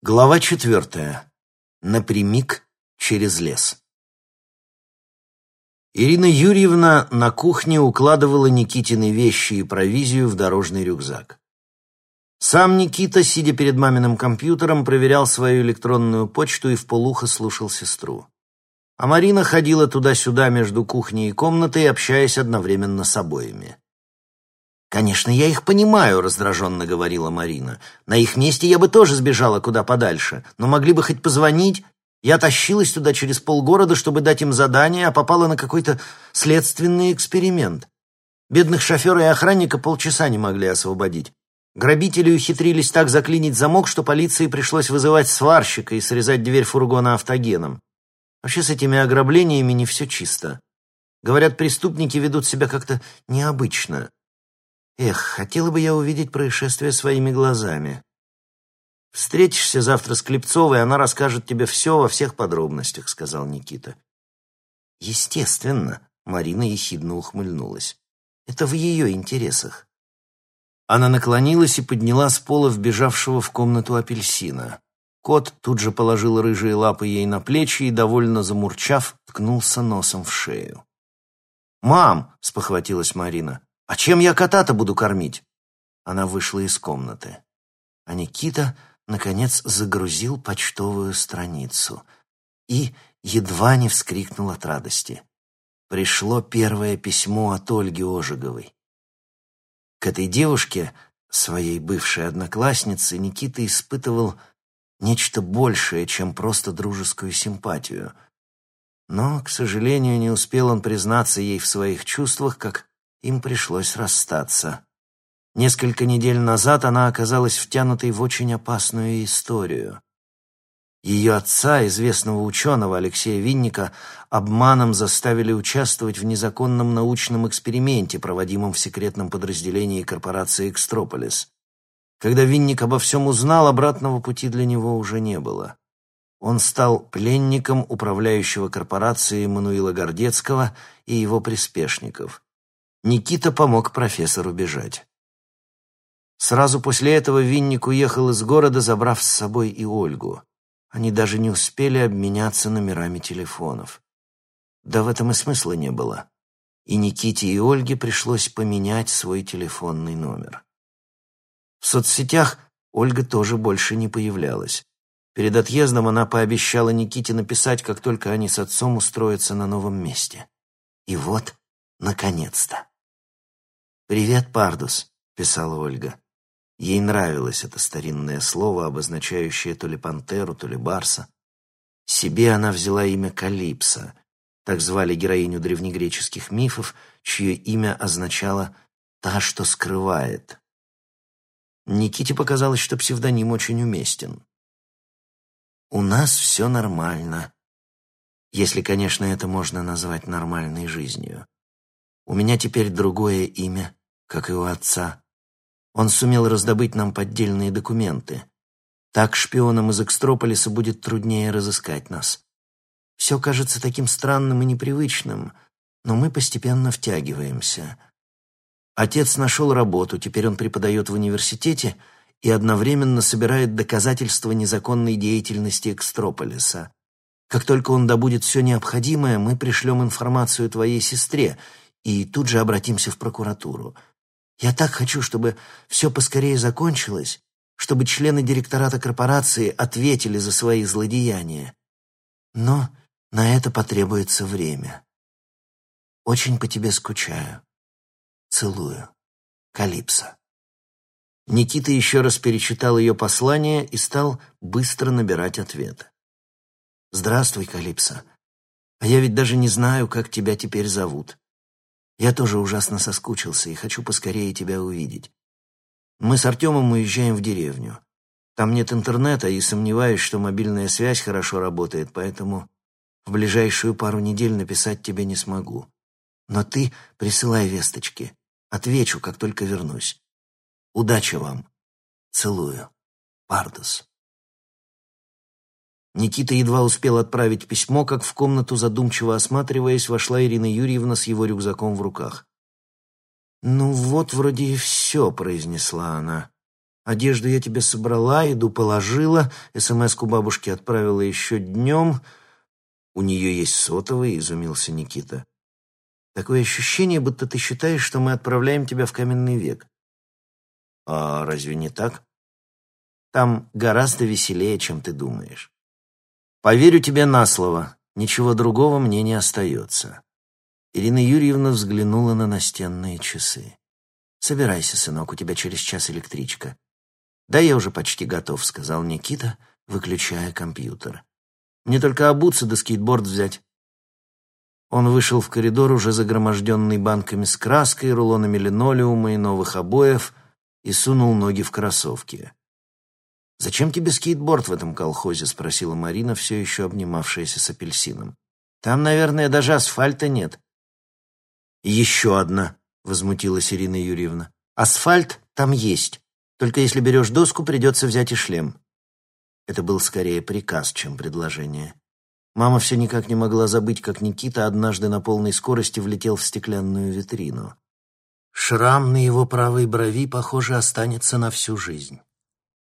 Глава четвертая. Напрямик через лес. Ирина Юрьевна на кухне укладывала Никитины вещи и провизию в дорожный рюкзак. Сам Никита, сидя перед маминым компьютером, проверял свою электронную почту и вполуха слушал сестру. А Марина ходила туда-сюда между кухней и комнатой, общаясь одновременно с обоими. «Конечно, я их понимаю», — раздраженно говорила Марина. «На их месте я бы тоже сбежала куда подальше, но могли бы хоть позвонить. Я тащилась туда через полгорода, чтобы дать им задание, а попала на какой-то следственный эксперимент. Бедных шофера и охранника полчаса не могли освободить. Грабители ухитрились так заклинить замок, что полиции пришлось вызывать сварщика и срезать дверь фургона автогеном. Вообще с этими ограблениями не все чисто. Говорят, преступники ведут себя как-то необычно. Эх, хотела бы я увидеть происшествие своими глазами. Встретишься завтра с Клепцовой, она расскажет тебе все во всех подробностях, сказал Никита. Естественно, Марина ехидно ухмыльнулась. Это в ее интересах. Она наклонилась и подняла с пола вбежавшего в комнату апельсина. Кот тут же положил рыжие лапы ей на плечи и, довольно замурчав, ткнулся носом в шею. «Мам!» — спохватилась Марина. «А чем я кота-то буду кормить?» Она вышла из комнаты. А Никита, наконец, загрузил почтовую страницу и едва не вскрикнул от радости. Пришло первое письмо от Ольги Ожеговой. К этой девушке, своей бывшей однокласснице, Никита испытывал нечто большее, чем просто дружескую симпатию. Но, к сожалению, не успел он признаться ей в своих чувствах, как им пришлось расстаться. Несколько недель назад она оказалась втянутой в очень опасную историю. Ее отца, известного ученого Алексея Винника, обманом заставили участвовать в незаконном научном эксперименте, проводимом в секретном подразделении корпорации «Экстрополис». Когда Винник обо всем узнал, обратного пути для него уже не было. Он стал пленником управляющего корпорацией Мануила Гордецкого и его приспешников. Никита помог профессору бежать. Сразу после этого Винник уехал из города, забрав с собой и Ольгу. Они даже не успели обменяться номерами телефонов. Да в этом и смысла не было. И Никите и Ольге пришлось поменять свой телефонный номер. В соцсетях Ольга тоже больше не появлялась. Перед отъездом она пообещала Никите написать, как только они с отцом устроятся на новом месте. И вот, наконец-то. «Привет, Пардус», — писала Ольга. Ей нравилось это старинное слово, обозначающее то ли пантеру, то ли барса. Себе она взяла имя Калипса. Так звали героиню древнегреческих мифов, чье имя означало «та, что скрывает». Никите показалось, что псевдоним очень уместен. «У нас все нормально», если, конечно, это можно назвать нормальной жизнью. У меня теперь другое имя, как и у отца. Он сумел раздобыть нам поддельные документы. Так шпионам из Экстрополиса будет труднее разыскать нас. Все кажется таким странным и непривычным, но мы постепенно втягиваемся. Отец нашел работу, теперь он преподает в университете и одновременно собирает доказательства незаконной деятельности Экстрополиса. Как только он добудет все необходимое, мы пришлем информацию твоей сестре и тут же обратимся в прокуратуру. Я так хочу, чтобы все поскорее закончилось, чтобы члены директората корпорации ответили за свои злодеяния. Но на это потребуется время. Очень по тебе скучаю. Целую. Калипсо. Никита еще раз перечитал ее послание и стал быстро набирать ответ. «Здравствуй, Калипсо. А я ведь даже не знаю, как тебя теперь зовут. Я тоже ужасно соскучился и хочу поскорее тебя увидеть. Мы с Артемом уезжаем в деревню. Там нет интернета, и сомневаюсь, что мобильная связь хорошо работает, поэтому в ближайшую пару недель написать тебе не смогу. Но ты присылай весточки. Отвечу, как только вернусь. Удачи вам. Целую. Пардус. Никита едва успел отправить письмо, как в комнату, задумчиво осматриваясь, вошла Ирина Юрьевна с его рюкзаком в руках. «Ну вот, вроде и все», — произнесла она. Одежду я тебе собрала, еду положила, СМС-ку бабушке отправила еще днем. У нее есть сотовый, изумился Никита. Такое ощущение, будто ты считаешь, что мы отправляем тебя в каменный век. А разве не так? Там гораздо веселее, чем ты думаешь. Поверю тебе на слово, ничего другого мне не остается. Ирина Юрьевна взглянула на настенные часы. «Собирайся, сынок, у тебя через час электричка». «Да я уже почти готов», — сказал Никита, выключая компьютер. «Мне только обуться да скейтборд взять». Он вышел в коридор, уже загроможденный банками с краской, рулонами линолеума и новых обоев, и сунул ноги в кроссовки. «Зачем тебе скейтборд в этом колхозе?» — спросила Марина, все еще обнимавшаяся с апельсином. «Там, наверное, даже асфальта нет». «Еще одна», — возмутилась Ирина Юрьевна. «Асфальт там есть. Только если берешь доску, придется взять и шлем». Это был скорее приказ, чем предложение. Мама все никак не могла забыть, как Никита однажды на полной скорости влетел в стеклянную витрину. Шрам на его правой брови, похоже, останется на всю жизнь.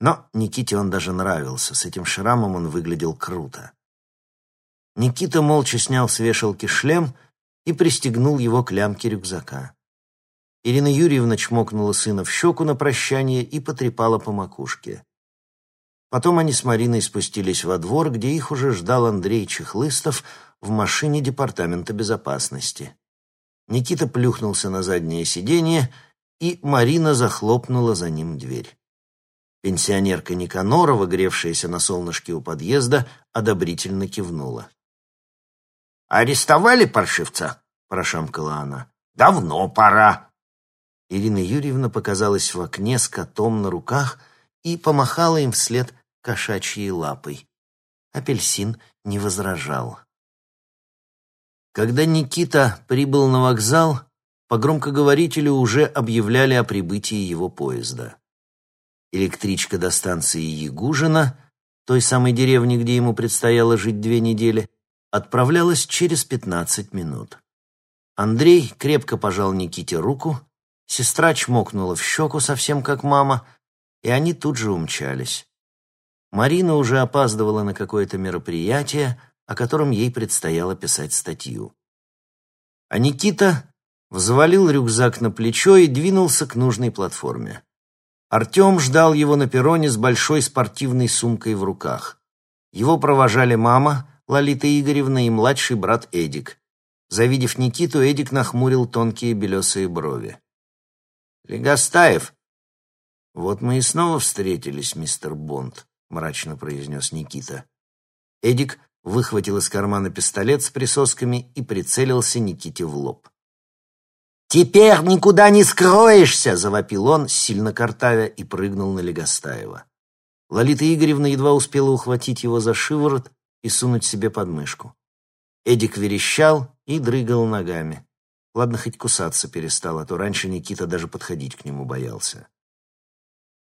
Но Никите он даже нравился, с этим шрамом он выглядел круто. Никита молча снял с вешалки шлем и пристегнул его к лямке рюкзака. Ирина Юрьевна чмокнула сына в щеку на прощание и потрепала по макушке. Потом они с Мариной спустились во двор, где их уже ждал Андрей Чехлыстов в машине Департамента безопасности. Никита плюхнулся на заднее сиденье, и Марина захлопнула за ним дверь. Пенсионерка Никанорова, гревшаяся на солнышке у подъезда, одобрительно кивнула. «Арестовали паршивца?» — прошамкала она. «Давно пора». Ирина Юрьевна показалась в окне с котом на руках и помахала им вслед кошачьей лапой. Апельсин не возражал. Когда Никита прибыл на вокзал, по громкоговорителю уже объявляли о прибытии его поезда. Электричка до станции Ягужина, той самой деревни, где ему предстояло жить две недели, отправлялась через пятнадцать минут. Андрей крепко пожал Никите руку, сестра чмокнула в щеку совсем как мама, и они тут же умчались. Марина уже опаздывала на какое-то мероприятие, о котором ей предстояло писать статью. А Никита взвалил рюкзак на плечо и двинулся к нужной платформе. Артем ждал его на перроне с большой спортивной сумкой в руках. Его провожали мама, Лолита Игоревна и младший брат Эдик. Завидев Никиту, Эдик нахмурил тонкие белесые брови. «Легостаев!» «Вот мы и снова встретились, мистер Бонд», — мрачно произнес Никита. Эдик выхватил из кармана пистолет с присосками и прицелился Никите в лоб. «Теперь никуда не скроешься!» — завопил он, сильно картавя, и прыгнул на Легостаева. Лолита Игоревна едва успела ухватить его за шиворот и сунуть себе под мышку. Эдик верещал и дрыгал ногами. Ладно, хоть кусаться перестал, а то раньше Никита даже подходить к нему боялся.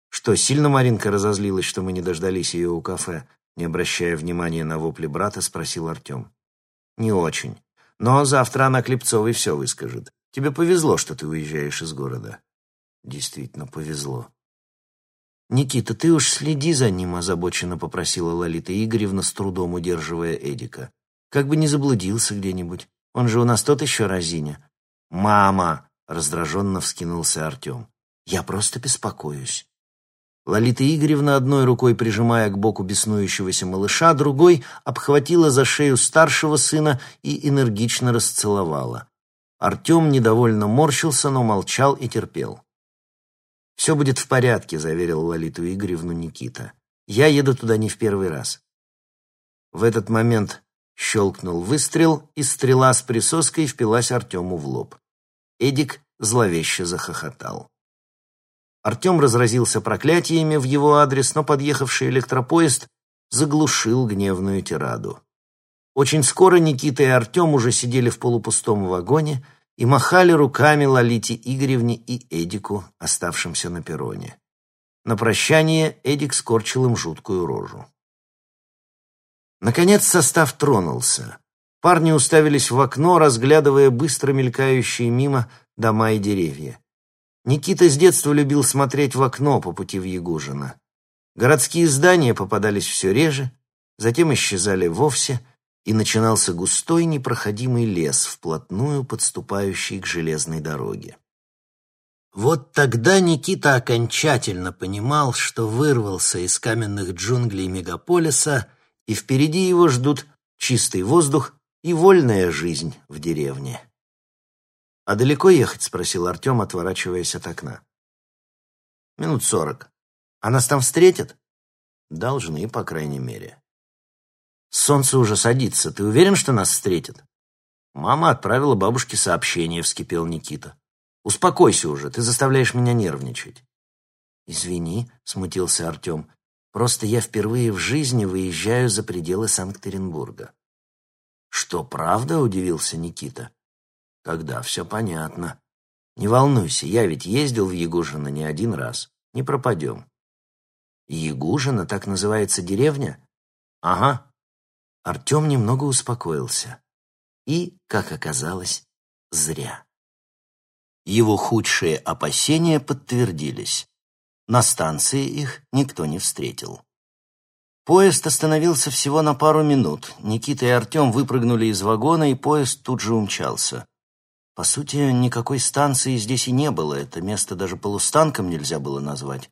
Что, сильно Маринка разозлилась, что мы не дождались ее у кафе? Не обращая внимания на вопли брата, спросил Артем. «Не очень. Но завтра она Клепцовой все выскажет. Тебе повезло, что ты уезжаешь из города». «Действительно повезло». «Никита, ты уж следи за ним», — озабоченно попросила Лолита Игоревна, с трудом удерживая Эдика. «Как бы не заблудился где-нибудь. Он же у нас тот еще разиня». «Мама!» — раздраженно вскинулся Артем. «Я просто беспокоюсь». Лолита Игоревна, одной рукой прижимая к боку беснующегося малыша, другой обхватила за шею старшего сына и энергично расцеловала. Артем недовольно морщился, но молчал и терпел. «Все будет в порядке», — заверил Лолиту Игоревну Никита. «Я еду туда не в первый раз». В этот момент щелкнул выстрел, и стрела с присоской впилась Артему в лоб. Эдик зловеще захохотал. Артем разразился проклятиями в его адрес, но подъехавший электропоезд заглушил гневную тираду. Очень скоро Никита и Артем уже сидели в полупустом вагоне и махали руками Лолите Игоревне и Эдику, оставшимся на перроне. На прощание Эдик скорчил им жуткую рожу. Наконец состав тронулся. Парни уставились в окно, разглядывая быстро мелькающие мимо дома и деревья. Никита с детства любил смотреть в окно по пути в Ягужино. Городские здания попадались все реже, затем исчезали вовсе, и начинался густой непроходимый лес, вплотную подступающий к железной дороге. Вот тогда Никита окончательно понимал, что вырвался из каменных джунглей мегаполиса, и впереди его ждут чистый воздух и вольная жизнь в деревне. «А далеко ехать?» — спросил Артем, отворачиваясь от окна. «Минут сорок. А нас там встретят?» «Должны, по крайней мере». «Солнце уже садится. Ты уверен, что нас встретят?» «Мама отправила бабушке сообщение», — вскипел Никита. «Успокойся уже, ты заставляешь меня нервничать». «Извини», — смутился Артем. «Просто я впервые в жизни выезжаю за пределы Санкт-Петербурга». «Что, правда?» — удивился Никита. Тогда все понятно. Не волнуйся, я ведь ездил в Ягужино не один раз. Не пропадем. Ягужино, так называется деревня? Ага. Артем немного успокоился. И, как оказалось, зря. Его худшие опасения подтвердились. На станции их никто не встретил. Поезд остановился всего на пару минут. Никита и Артем выпрыгнули из вагона, и поезд тут же умчался. По сути, никакой станции здесь и не было, это место даже полустанком нельзя было назвать.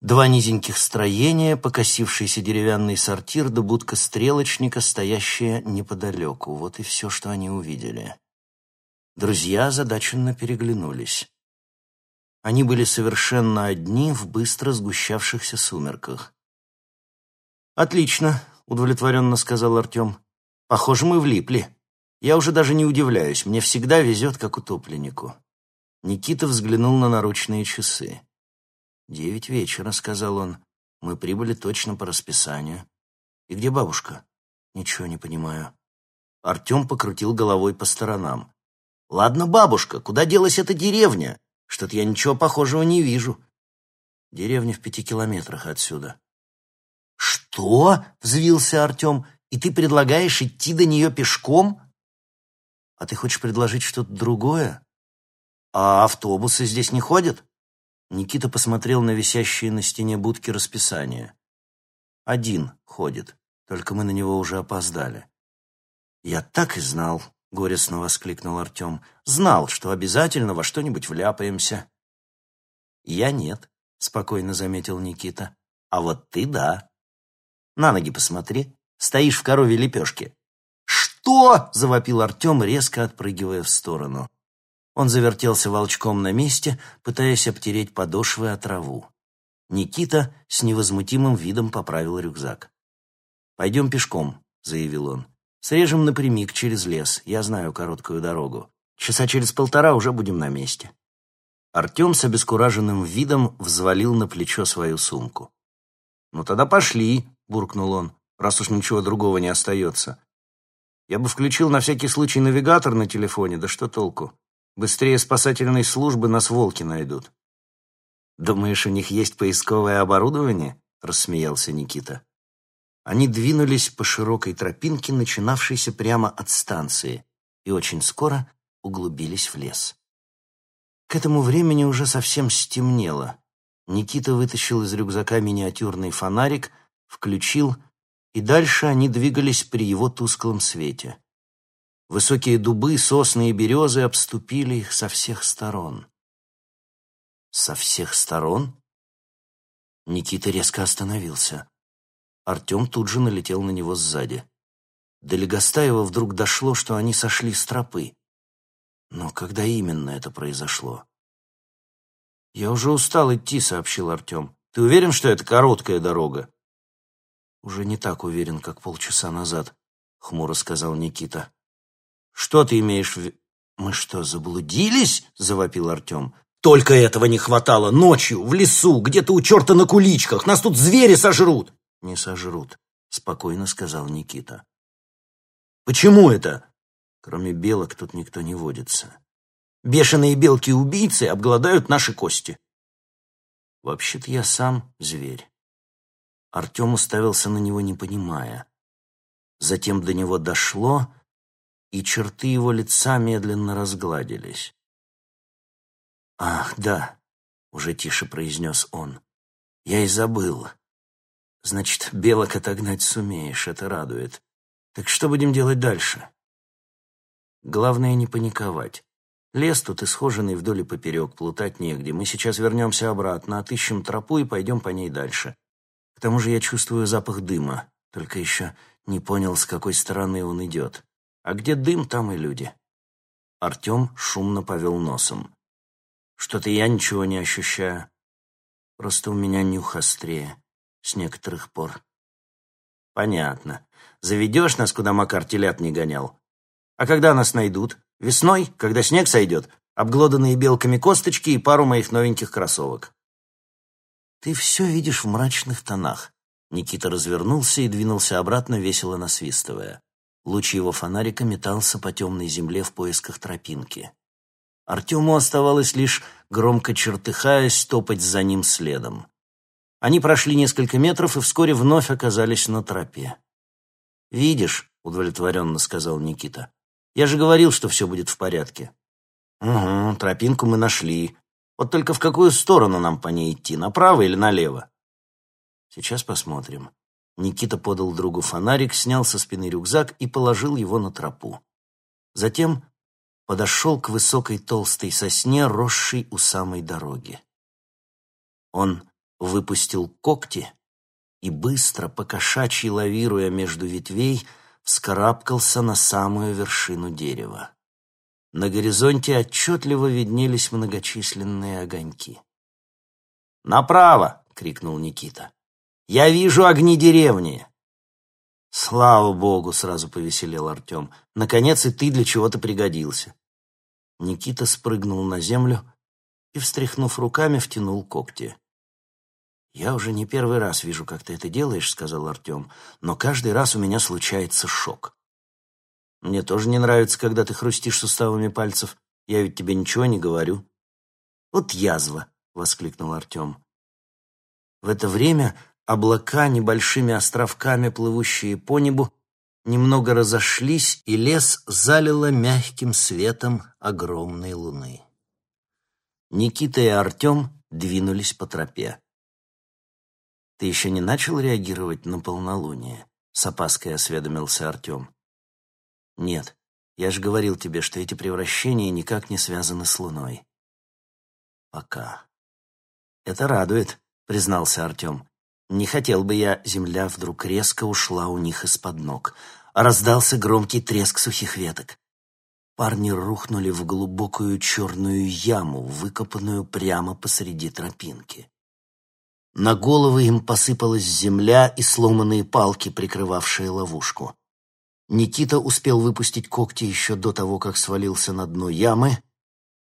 Два низеньких строения, покосившийся деревянный сортир да будка стрелочника, стоящая неподалеку. Вот и все, что они увидели. Друзья озадаченно переглянулись. Они были совершенно одни в быстро сгущавшихся сумерках. «Отлично», — удовлетворенно сказал Артем. «Похоже, мы влипли». Я уже даже не удивляюсь, мне всегда везет, как утопленнику. Никита взглянул на наручные часы. «Девять вечера», — сказал он. «Мы прибыли точно по расписанию». «И где бабушка?» «Ничего не понимаю». Артем покрутил головой по сторонам. «Ладно, бабушка, куда делась эта деревня? Что-то я ничего похожего не вижу». «Деревня в пяти километрах отсюда». «Что?» — взвился Артем. «И ты предлагаешь идти до нее пешком?» А ты хочешь предложить что-то другое? А автобусы здесь не ходят? Никита посмотрел на висящие на стене будки расписания. Один ходит, только мы на него уже опоздали. Я так и знал, горестно воскликнул Артем. Знал, что обязательно во что-нибудь вляпаемся. Я нет, спокойно заметил Никита. А вот ты да. На ноги посмотри, стоишь в корове лепешке. «Что?» — завопил Артем, резко отпрыгивая в сторону. Он завертелся волчком на месте, пытаясь обтереть подошвы о траву. Никита с невозмутимым видом поправил рюкзак. «Пойдем пешком», — заявил он. «Срежем напрямик через лес, я знаю короткую дорогу. Часа через полтора уже будем на месте». Артем с обескураженным видом взвалил на плечо свою сумку. «Ну тогда пошли», — буркнул он, «раз уж ничего другого не остается. Я бы включил на всякий случай навигатор на телефоне, да что толку? Быстрее спасательной службы нас волки найдут. Думаешь, у них есть поисковое оборудование? Рассмеялся Никита. Они двинулись по широкой тропинке, начинавшейся прямо от станции, и очень скоро углубились в лес. К этому времени уже совсем стемнело. Никита вытащил из рюкзака миниатюрный фонарик, включил и дальше они двигались при его тусклом свете. Высокие дубы, сосны и березы обступили их со всех сторон. Со всех сторон? Никита резко остановился. Артем тут же налетел на него сзади. До Легостаева вдруг дошло, что они сошли с тропы. Но когда именно это произошло? «Я уже устал идти», — сообщил Артем. «Ты уверен, что это короткая дорога?» «Уже не так уверен, как полчаса назад», — хмуро сказал Никита. «Что ты имеешь в «Мы что, заблудились?» — завопил Артем. «Только этого не хватало! Ночью, в лесу, где-то у черта на куличках! Нас тут звери сожрут!» «Не сожрут», — спокойно сказал Никита. «Почему это?» «Кроме белок тут никто не водится. Бешеные белки-убийцы обгладают наши кости». «Вообще-то я сам зверь». Артем уставился на него, не понимая. Затем до него дошло, и черты его лица медленно разгладились. «Ах, да», — уже тише произнес он. «Я и забыл. Значит, белок отогнать сумеешь, это радует. Так что будем делать дальше?» «Главное не паниковать. Лес тут исхоженный вдоль и поперек, плутать негде. Мы сейчас вернемся обратно, отыщем тропу и пойдем по ней дальше. К тому же я чувствую запах дыма, только еще не понял, с какой стороны он идет. А где дым, там и люди. Артем шумно повел носом. Что-то я ничего не ощущаю. Просто у меня нюх острее, с некоторых пор. Понятно. Заведешь нас, куда Макар телят не гонял. А когда нас найдут? Весной, когда снег сойдет, обглоданные белками косточки и пару моих новеньких кроссовок. Ты все видишь в мрачных тонах. Никита развернулся и двинулся обратно, весело насвистывая. Луч его фонарика метался по темной земле в поисках тропинки. Артему оставалось лишь, громко чертыхаясь, топать за ним следом. Они прошли несколько метров и вскоре вновь оказались на тропе. «Видишь», — удовлетворенно сказал Никита, я же говорил, что все будет в порядке. Угу, тропинку мы нашли. Вот только в какую сторону нам по ней идти, направо или налево? Сейчас посмотрим. Никита подал другу фонарик, снял со спины рюкзак и положил его на тропу. Затем подошел к высокой толстой сосне, росшей у самой дороги. Он выпустил когти и быстро, покошачьи лавируя между ветвей, вскарабкался на самую вершину дерева. На горизонте отчетливо виднелись многочисленные огоньки. «Направо!» — крикнул Никита. «Я вижу огни деревни!» «Слава богу!» — сразу повеселел Артем. «Наконец и ты для чего-то пригодился!» Никита спрыгнул на землю и, встряхнув руками, втянул когти. «Я уже не первый раз вижу, как ты это делаешь», — сказал Артем, «но каждый раз у меня случается шок». «Мне тоже не нравится, когда ты хрустишь суставами пальцев. Я ведь тебе ничего не говорю». «Вот язва!» — воскликнул Артем. В это время облака, небольшими островками, плывущие по небу, немного разошлись, и лес залило мягким светом огромной луны. Никита и Артем двинулись по тропе. «Ты еще не начал реагировать на полнолуние?» — с опаской осведомился Артем. «Нет, я же говорил тебе, что эти превращения никак не связаны с Луной». «Пока». «Это радует», — признался Артем. «Не хотел бы я, земля вдруг резко ушла у них из-под ног, раздался громкий треск сухих веток. Парни рухнули в глубокую черную яму, выкопанную прямо посреди тропинки. На головы им посыпалась земля и сломанные палки, прикрывавшие ловушку. Никита успел выпустить когти еще до того, как свалился на дно ямы.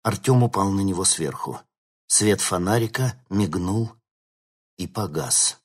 Артем упал на него сверху. Свет фонарика мигнул и погас.